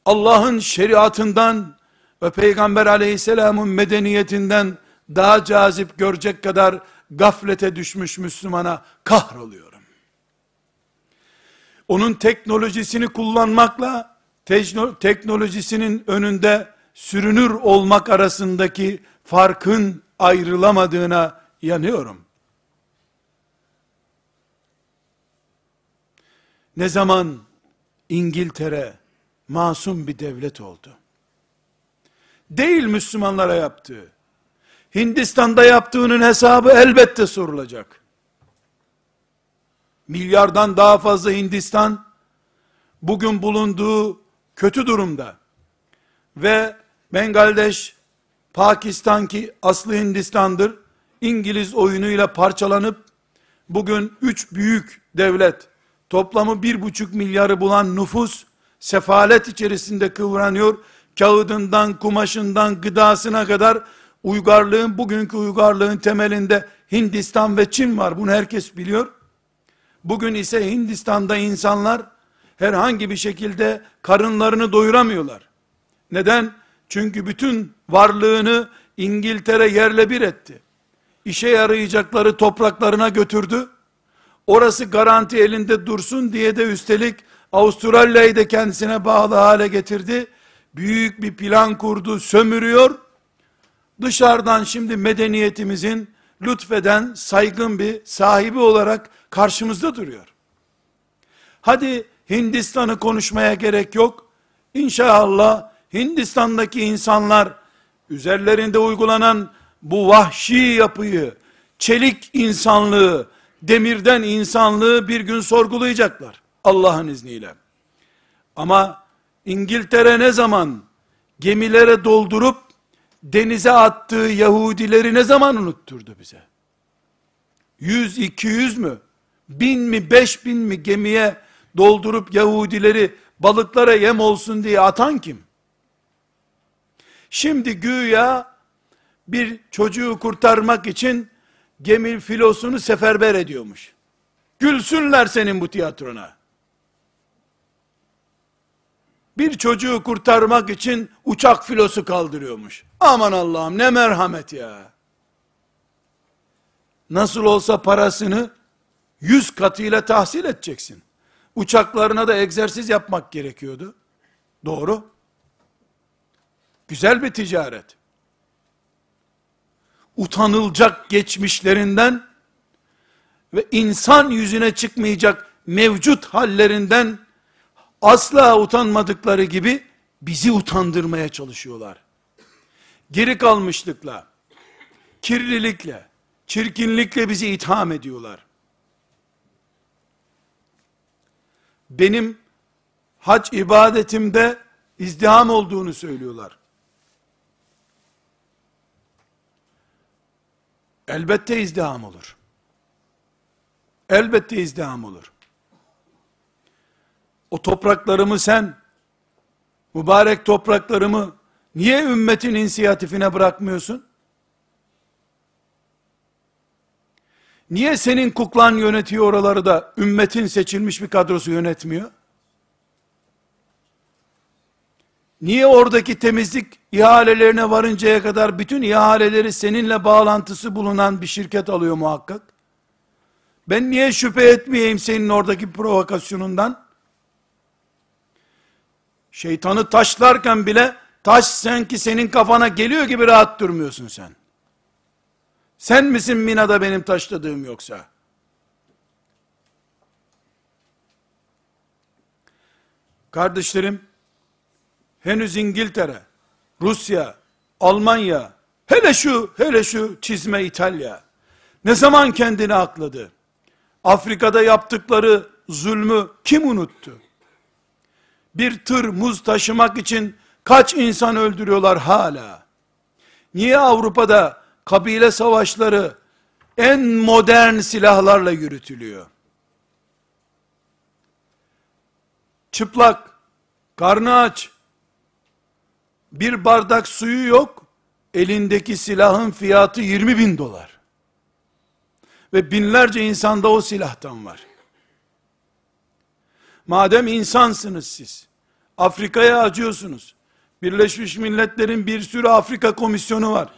Allah'ın şeriatından ve Peygamber aleyhisselamın medeniyetinden daha cazip görecek kadar gaflete düşmüş Müslümana kahroluyorum. Onun teknolojisini kullanmakla teknolojisinin önünde sürünür olmak arasındaki farkın ayrılamadığına yanıyorum. Ne zaman İngiltere masum bir devlet oldu? Değil Müslümanlara yaptığı. Hindistan'da yaptığının hesabı elbette sorulacak. Milyardan daha fazla Hindistan bugün bulunduğu kötü durumda ve Bangladeş Pakistan ki aslı Hindistan'dır İngiliz oyunuyla parçalanıp bugün üç büyük devlet toplamı bir buçuk milyarı bulan nüfus sefalet içerisinde kıvranıyor kağıdından kumaşından gıdasına kadar uygarlığın bugünkü uygarlığın temelinde Hindistan ve Çin var bunu herkes biliyor bugün ise Hindistan'da insanlar herhangi bir şekilde karınlarını doyuramıyorlar. Neden? Çünkü bütün varlığını İngiltere yerle bir etti. İşe yarayacakları topraklarına götürdü. Orası garanti elinde dursun diye de üstelik Avustralya'yı da kendisine bağlı hale getirdi. Büyük bir plan kurdu, sömürüyor. Dışarıdan şimdi medeniyetimizin lütfeden saygın bir sahibi olarak karşımızda duruyor. Hadi Hindistan'ı konuşmaya gerek yok. İnşallah Hindistan'daki insanlar üzerlerinde uygulanan bu vahşi yapıyı, çelik insanlığı, demirden insanlığı bir gün sorgulayacaklar. Allah'ın izniyle. Ama İngiltere ne zaman gemilere doldurup denize attığı Yahudileri ne zaman unutturdu bize? 100, 200 mü? Bin mi, beş bin mi gemiye doldurup Yahudileri balıklara yem olsun diye atan kim? Şimdi güya bir çocuğu kurtarmak için gemi filosunu seferber ediyormuş. Gülsünler senin bu tiyatrona. Bir çocuğu kurtarmak için uçak filosu kaldırıyormuş. Aman Allah'ım ne merhamet ya. Nasıl olsa parasını yüz katıyla tahsil edeceksin. Uçaklarına da egzersiz yapmak gerekiyordu. Doğru. Güzel bir ticaret. Utanılacak geçmişlerinden ve insan yüzüne çıkmayacak mevcut hallerinden asla utanmadıkları gibi bizi utandırmaya çalışıyorlar. Geri kalmışlıkla, kirlilikle, çirkinlikle bizi itham ediyorlar. Benim hac ibadetimde izdiham olduğunu söylüyorlar. Elbette izdiham olur. Elbette izdiham olur. O topraklarımı sen, mübarek topraklarımı niye ümmetin inisiyatifine bırakmıyorsun? Niye senin kuklan yönetiyor oraları da ümmetin seçilmiş bir kadrosu yönetmiyor? Niye oradaki temizlik ihalelerine varıncaya kadar bütün ihaleleri seninle bağlantısı bulunan bir şirket alıyor muhakkak? Ben niye şüphe etmeyeyim senin oradaki provokasyonundan? Şeytanı taşlarken bile taş sanki senin kafana geliyor gibi rahat durmuyorsun sen. Sen misin Mina'da benim taşladığım yoksa? Kardeşlerim, henüz İngiltere, Rusya, Almanya, hele şu, hele şu çizme İtalya, ne zaman kendini akladı? Afrika'da yaptıkları zulmü kim unuttu? Bir tır muz taşımak için kaç insan öldürüyorlar hala? Niye Avrupa'da kabile savaşları en modern silahlarla yürütülüyor? Çıplak, karnı aç, bir bardak suyu yok, elindeki silahın fiyatı 20 bin dolar. Ve binlerce insanda o silahtan var. Madem insansınız siz, Afrika'ya acıyorsunuz. Birleşmiş Milletler'in bir sürü Afrika komisyonu var.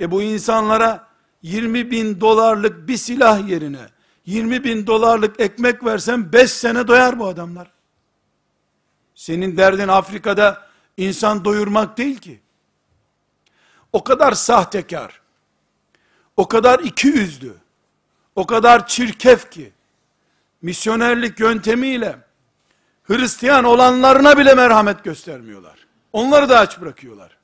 E bu insanlara 20 bin dolarlık bir silah yerine 20 bin dolarlık ekmek versen 5 sene doyar bu adamlar. Senin derdin Afrika'da insan doyurmak değil ki. O kadar sahtekar, o kadar iki yüzlü, o kadar çirkef ki, misyonerlik yöntemiyle, Hristiyan olanlarına bile merhamet göstermiyorlar. Onları da aç bırakıyorlar.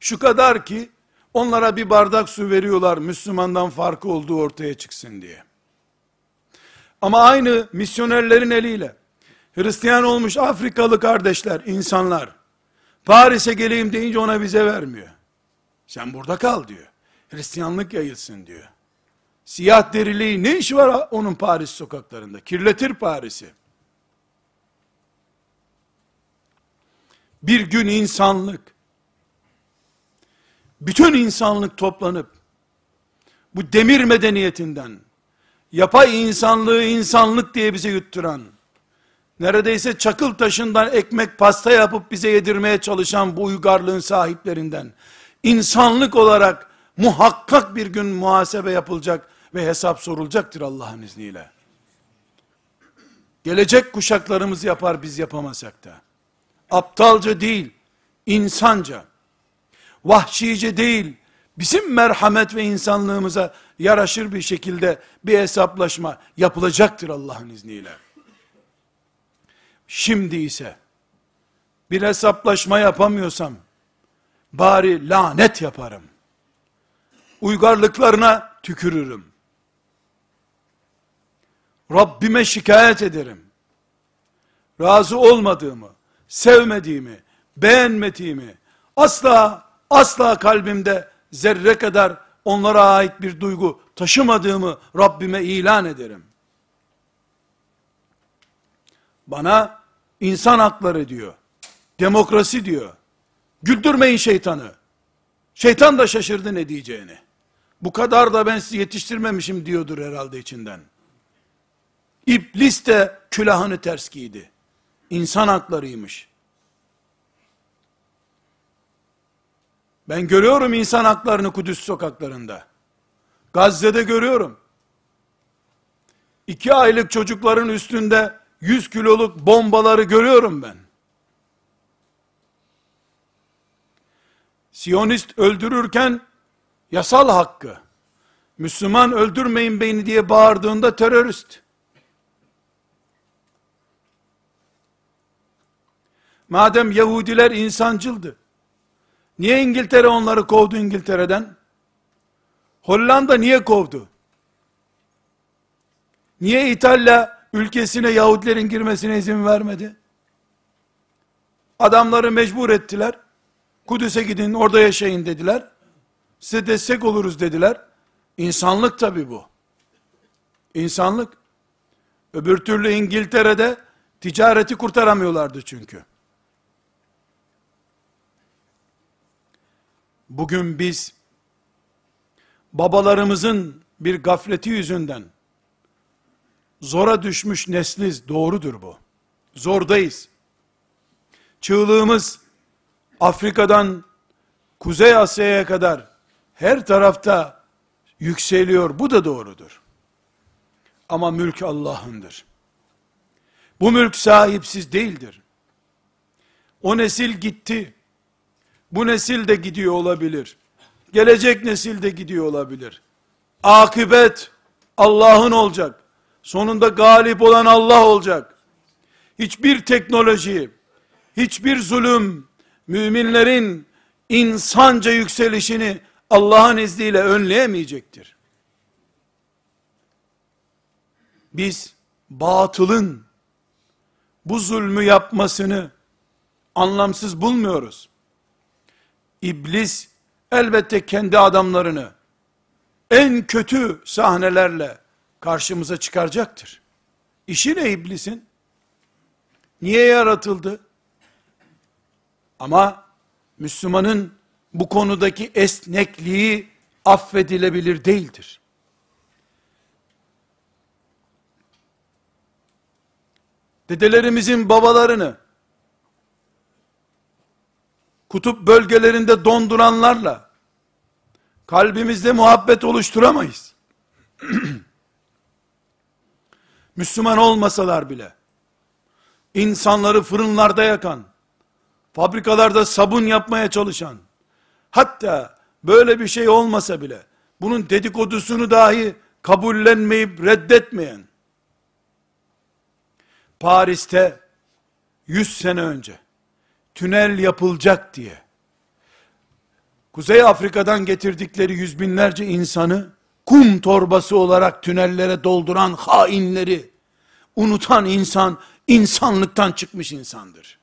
Şu kadar ki, onlara bir bardak su veriyorlar, Müslümandan farkı olduğu ortaya çıksın diye. Ama aynı misyonerlerin eliyle, Hristiyan olmuş Afrikalı kardeşler, insanlar, Paris'e geleyim deyince ona vize vermiyor. Sen burada kal diyor. Hristiyanlık yayılsın diyor. Siyah deriliği ne işi var onun Paris sokaklarında? Kirletir Paris'i. Bir gün insanlık, bütün insanlık toplanıp, bu demir medeniyetinden, yapay insanlığı insanlık diye bize yutturan, neredeyse çakıl taşından ekmek pasta yapıp bize yedirmeye çalışan bu uygarlığın sahiplerinden, insanlık olarak muhakkak bir gün muhasebe yapılacak ve hesap sorulacaktır Allah'ın izniyle. Gelecek kuşaklarımız yapar biz yapamasak da. Aptalca değil, insanca, vahşice değil, bizim merhamet ve insanlığımıza yaraşır bir şekilde bir hesaplaşma yapılacaktır Allah'ın izniyle. Şimdi ise bir hesaplaşma yapamıyorsam bari lanet yaparım. Uygarlıklarına tükürürüm. Rabbime şikayet ederim. Razı olmadığımı, sevmediğimi, beğenmediğimi, asla asla kalbimde zerre kadar onlara ait bir duygu taşımadığımı Rabbime ilan ederim. Bana insan hakları diyor. Demokrasi diyor. Güldürmeyin şeytanı. Şeytan da şaşırdı ne diyeceğini. Bu kadar da ben sizi yetiştirmemişim diyordur herhalde içinden. İblis de külahını ters giydi. İnsan haklarıymış. Ben görüyorum insan haklarını Kudüs sokaklarında. Gazze'de görüyorum. İki aylık çocukların üstünde 100 kiloluk bombaları görüyorum ben. Siyonist öldürürken yasal hakkı. Müslüman öldürmeyin beni diye bağırdığında terörist. Madem Yahudiler insancıldı. Niye İngiltere onları kovdu İngiltere'den? Hollanda niye kovdu? Niye İtalya ülkesine Yahudilerin girmesine izin vermedi? Adamları mecbur ettiler. Kudüs'e gidin orada yaşayın dediler. Size destek oluruz dediler. İnsanlık tabi bu. İnsanlık. Öbür türlü İngiltere'de ticareti kurtaramıyorlardı çünkü. Bugün biz babalarımızın bir gafleti yüzünden zora düşmüş nesliz. Doğrudur bu. Zordayız. Çığlığımız Afrika'dan Kuzey Asya'ya kadar her tarafta yükseliyor. Bu da doğrudur. Ama mülk Allah'ındır. Bu mülk sahipsiz değildir. O nesil gitti. Bu nesil de gidiyor olabilir. Gelecek nesil de gidiyor olabilir. Akıbet Allah'ın olacak. Sonunda galip olan Allah olacak. Hiçbir teknoloji, hiçbir zulüm, müminlerin insanca yükselişini Allah'ın izniyle önleyemeyecektir. Biz batılın bu zulmü yapmasını anlamsız bulmuyoruz. İblis elbette kendi adamlarını en kötü sahnelerle karşımıza çıkaracaktır. İşi ne iblisin? Niye yaratıldı? Ama Müslümanın bu konudaki esnekliği affedilebilir değildir. Dedelerimizin babalarını kutup bölgelerinde donduranlarla kalbimizde muhabbet oluşturamayız. Müslüman olmasalar bile insanları fırınlarda yakan, fabrikalarda sabun yapmaya çalışan, hatta böyle bir şey olmasa bile, bunun dedikodusunu dahi kabullenmeyip reddetmeyen, Paris'te 100 sene önce, tünel yapılacak diye, Kuzey Afrika'dan getirdikleri yüz binlerce insanı, kum torbası olarak tünellere dolduran hainleri, unutan insan, insanlıktan çıkmış insandır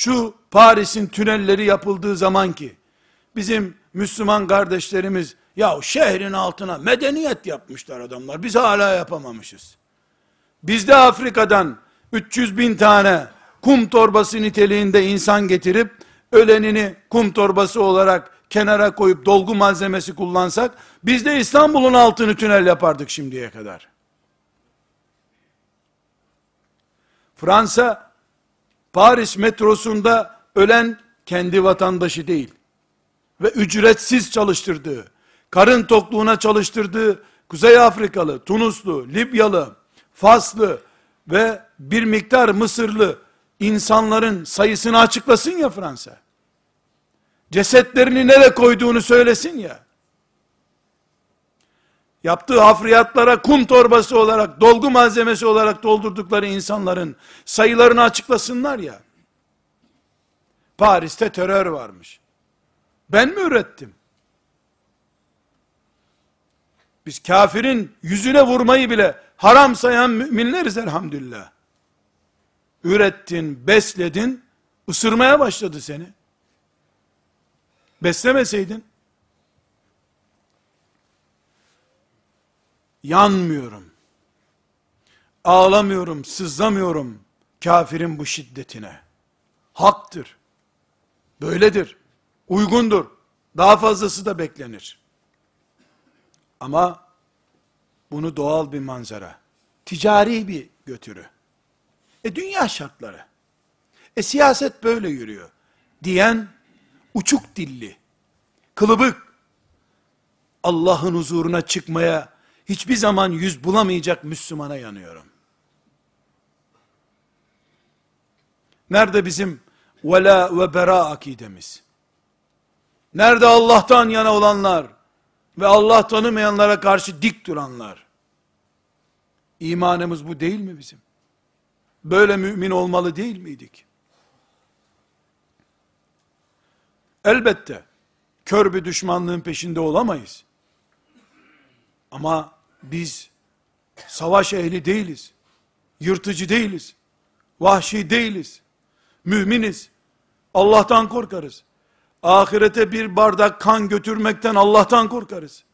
şu Paris'in tünelleri yapıldığı zaman ki, bizim Müslüman kardeşlerimiz, ya şehrin altına medeniyet yapmışlar adamlar, biz hala yapamamışız. Biz de Afrika'dan 300 bin tane kum torbası niteliğinde insan getirip, ölenini kum torbası olarak kenara koyup dolgu malzemesi kullansak, biz de İstanbul'un altını tünel yapardık şimdiye kadar. Fransa Paris metrosunda ölen kendi vatandaşı değil ve ücretsiz çalıştırdığı, karın tokluğuna çalıştırdığı Kuzey Afrikalı, Tunuslu, Libyalı, Faslı ve bir miktar Mısırlı insanların sayısını açıklasın ya Fransa. Cesetlerini nereye koyduğunu söylesin ya. yaptığı hafriyatlara kum torbası olarak, dolgu malzemesi olarak doldurdukları insanların sayılarını açıklasınlar ya. Paris'te terör varmış. Ben mi ürettim? Biz kafirin yüzüne vurmayı bile haram sayan müminleriz elhamdülillah. Ürettin, besledin, ısırmaya başladı seni. Beslemeseydin, yanmıyorum. Ağlamıyorum, sızlamıyorum kafirin bu şiddetine. Haktır. Böyledir. Uygundur. Daha fazlası da beklenir. Ama bunu doğal bir manzara. Ticari bir götürü. E dünya şartları. E siyaset böyle yürüyor. Diyen uçuk dilli, kılıbık, Allah'ın huzuruna çıkmaya hiçbir zaman yüz bulamayacak Müslümana yanıyorum. Nerede bizim vela ve bera akidemiz? Nerede Allah'tan yana olanlar ve Allah tanımayanlara karşı dik duranlar? İmanımız bu değil mi bizim? Böyle mümin olmalı değil miydik? Elbette kör bir düşmanlığın peşinde olamayız. Ama biz savaş ehli değiliz. Yırtıcı değiliz. Vahşi değiliz. Müminiz. Allah'tan korkarız. Ahirete bir bardak kan götürmekten Allah'tan korkarız.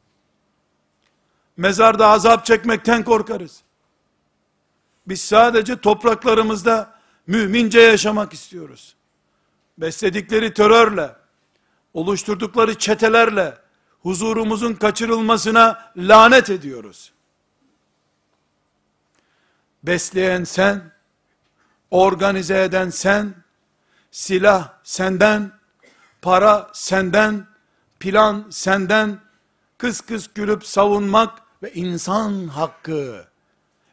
Mezarda azap çekmekten korkarız. Biz sadece topraklarımızda mümince yaşamak istiyoruz. Besledikleri terörle, oluşturdukları çetelerle, huzurumuzun kaçırılmasına lanet ediyoruz. Besleyen sen, organize eden sen, silah senden, para senden, plan senden, kız kız gülüp savunmak ve insan hakkı,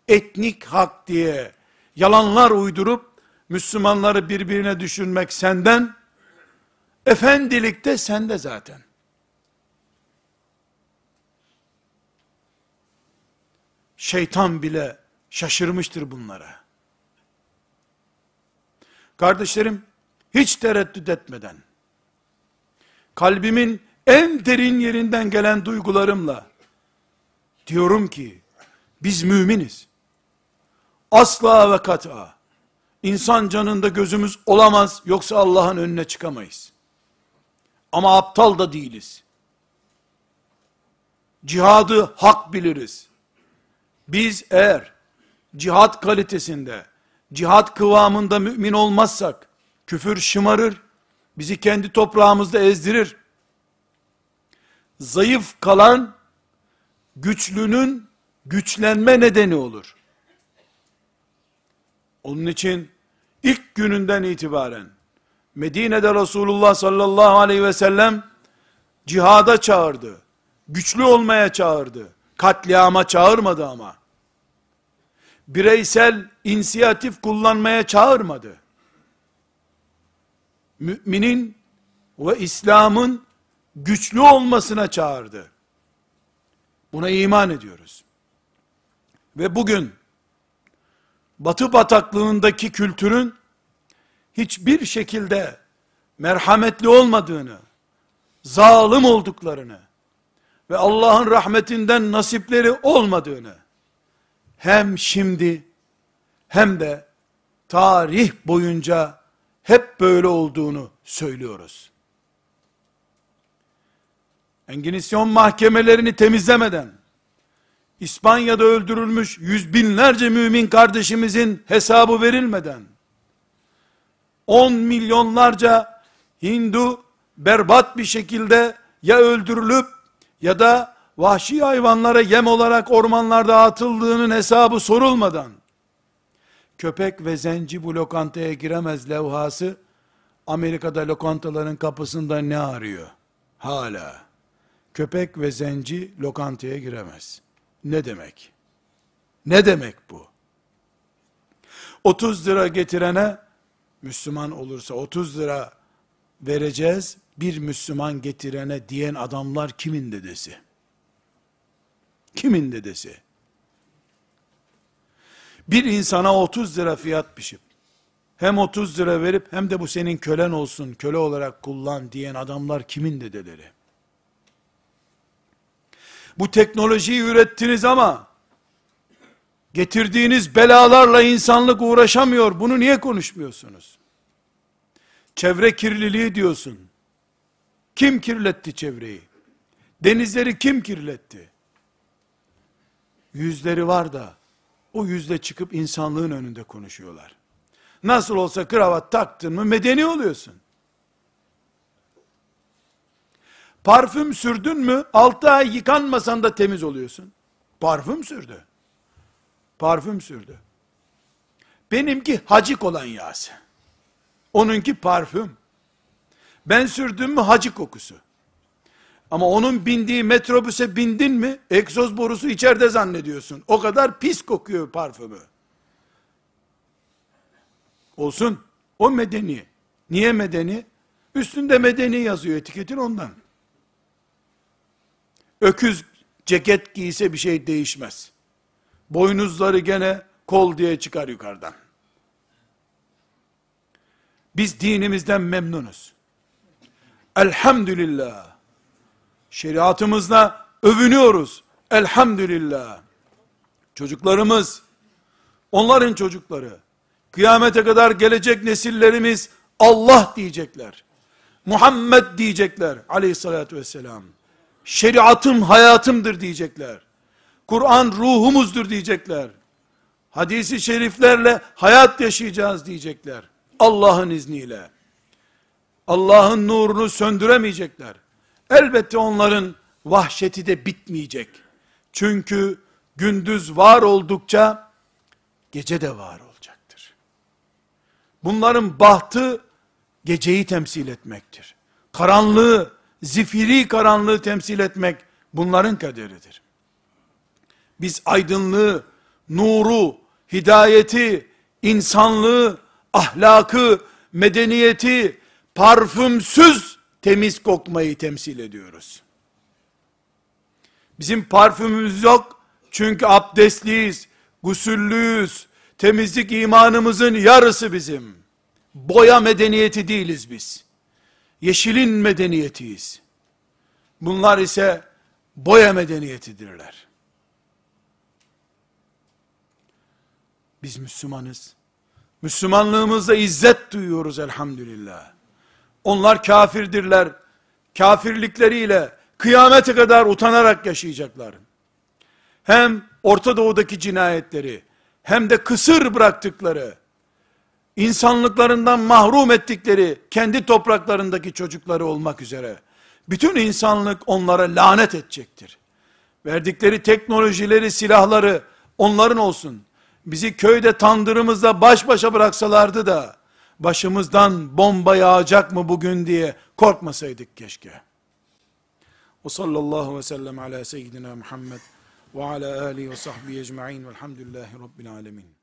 etnik hak diye yalanlar uydurup Müslümanları birbirine düşünmek senden, efendilik de sende zaten. Şeytan bile şaşırmıştır bunlara. Kardeşlerim, hiç tereddüt etmeden, kalbimin en derin yerinden gelen duygularımla, diyorum ki, biz müminiz. Asla ve kat'a, insan canında gözümüz olamaz, yoksa Allah'ın önüne çıkamayız. Ama aptal da değiliz. Cihadı hak biliriz. Biz eğer cihat kalitesinde, cihat kıvamında mümin olmazsak, küfür şımarır, bizi kendi toprağımızda ezdirir. Zayıf kalan, güçlünün güçlenme nedeni olur. Onun için, ilk gününden itibaren, Medine'de Resulullah sallallahu aleyhi ve sellem, cihada çağırdı. Güçlü olmaya çağırdı. Katliama çağırmadı ama. Bireysel inisiyatif kullanmaya çağırmadı. Müminin ve İslam'ın güçlü olmasına çağırdı. Buna iman ediyoruz. Ve bugün Batı bataklığındaki kültürün hiçbir şekilde merhametli olmadığını, zalim olduklarını, ve Allah'ın rahmetinden nasipleri olmadığını hem şimdi hem de tarih boyunca hep böyle olduğunu söylüyoruz. Enginisyon mahkemelerini temizlemeden, İspanya'da öldürülmüş yüz binlerce mümin kardeşimizin hesabı verilmeden, on milyonlarca Hindu berbat bir şekilde ya öldürülüp ya da vahşi hayvanlara yem olarak ormanlarda atıldığının hesabı sorulmadan, köpek ve zenci bu lokantaya giremez levhası, Amerika'da lokantaların kapısında ne arıyor? Hala. Köpek ve zenci lokantaya giremez. Ne demek? Ne demek bu? 30 lira getirene, Müslüman olursa 30 lira vereceğiz, bir Müslüman getirene diyen adamlar kimin dedesi? Kimin dedesi? Bir insana 30 lira fiyat biçip, hem 30 lira verip hem de bu senin kölen olsun, köle olarak kullan diyen adamlar kimin dedeleri? Bu teknolojiyi ürettiniz ama, getirdiğiniz belalarla insanlık uğraşamıyor. Bunu niye konuşmuyorsunuz? Çevre kirliliği diyorsun. Kim kirletti çevreyi? Denizleri kim kirletti? Yüzleri var da, o yüzle çıkıp insanlığın önünde konuşuyorlar. Nasıl olsa kravat taktın mı medeni oluyorsun. Parfüm sürdün mü 6 ay yıkanmasan da temiz oluyorsun. Parfüm sürdü. Parfüm sürdü. Benimki hacik olan yağsı. Onunki parfüm. Ben sürdüm mü hacı kokusu. Ama onun bindiği metrobüse bindin mi egzoz borusu içeride zannediyorsun. O kadar pis kokuyor parfümü. Olsun. O medeni. Niye medeni? Üstünde medeni yazıyor etiketin ondan. Öküz ceket giyse bir şey değişmez. Boynuzları gene kol diye çıkar yukarıdan. Biz dinimizden memnunuz. Elhamdülillah. Şeriatımızla övünüyoruz. Elhamdülillah. Çocuklarımız, onların çocukları, kıyamete kadar gelecek nesillerimiz Allah diyecekler. Muhammed diyecekler aleyhissalatü vesselam. Şeriatım hayatımdır diyecekler. Kur'an ruhumuzdur diyecekler. Hadisi şeriflerle hayat yaşayacağız diyecekler. Allah'ın izniyle. Allah'ın nurunu söndüremeyecekler. Elbette onların vahşeti de bitmeyecek. Çünkü gündüz var oldukça gece de var olacaktır. Bunların bahtı geceyi temsil etmektir. Karanlığı, zifiri karanlığı temsil etmek bunların kaderidir. Biz aydınlığı, nuru, hidayeti, insanlığı, ahlakı, medeniyeti, parfümsüz temiz kokmayı temsil ediyoruz. Bizim parfümümüz yok. Çünkü abdestliyiz, gusüllüyüz. Temizlik imanımızın yarısı bizim. Boya medeniyeti değiliz biz. Yeşilin medeniyetiyiz. Bunlar ise boya medeniyetidirler. Biz Müslümanız. Müslümanlığımızda izzet duyuyoruz elhamdülillah. Onlar kafirdirler. Kafirlikleriyle kıyamete kadar utanarak yaşayacaklar. Hem Orta Doğu'daki cinayetleri, hem de kısır bıraktıkları, insanlıklarından mahrum ettikleri, kendi topraklarındaki çocukları olmak üzere, bütün insanlık onlara lanet edecektir. Verdikleri teknolojileri, silahları onların olsun. Bizi köyde tandırımızda baş başa bıraksalardı da, başımızdan bomba yağacak mı bugün diye korkmasaydık keşke. Ve sallallahu ve sellem ala seyyidina Muhammed ve ala alihi ve sahbihi ecma'in velhamdülillahi rabbil alemin.